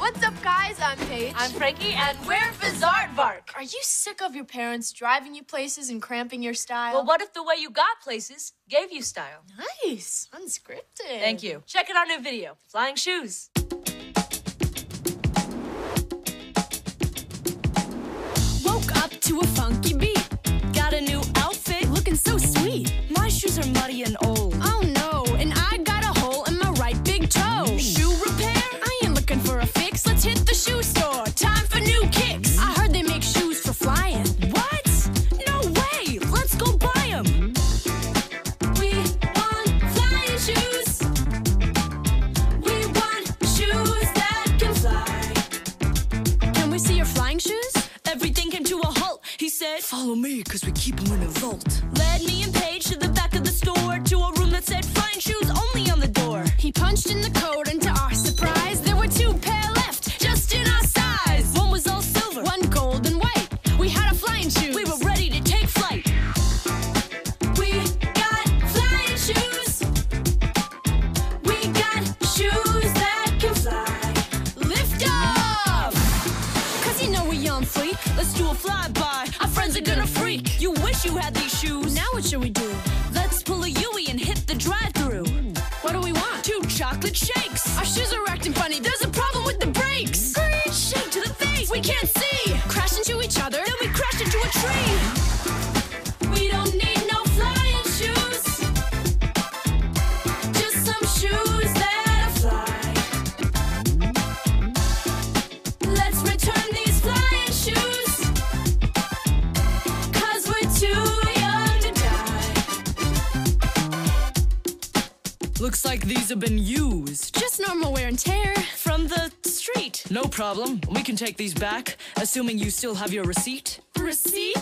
What's up, guys? I'm Paige. I'm Frankie, and we're Bizaardvark. Are you sick of your parents driving you places and cramping your style? Well, what if the way you got places gave you style? Nice. Unscripted. Thank you. Check out our new video, Flying Shoes. Woke up to a funky beat. Got a new outfit, looking so sweet. My shoes are muddy and old. Oh He Follow me, cause we keep them in a vault. Led me and Paige to the back of the store to a room that said flying shoes only on the door. He punched in the code, and to our surprise, there were two pair left, just in our size. One was all silver. One gold and white. We had a flying shoes. We were ready to take flight. We got flying shoes. We got shoes that can fly. Lift off! Cause you know we on fleek. Let's do a flyby. These shoes. Now what should we do? Let's pull a Yui and hit the drive-through. Hmm. What do we want? Two chocolate shakes. Our shoes are acting funny. There's a problem with the brakes. Great shake to the face. We can't see. Crash into each other. Then we crash into a tree. Looks like these have been used. Just normal wear and tear. From the street. No problem. We can take these back, assuming you still have your receipt. Receipt?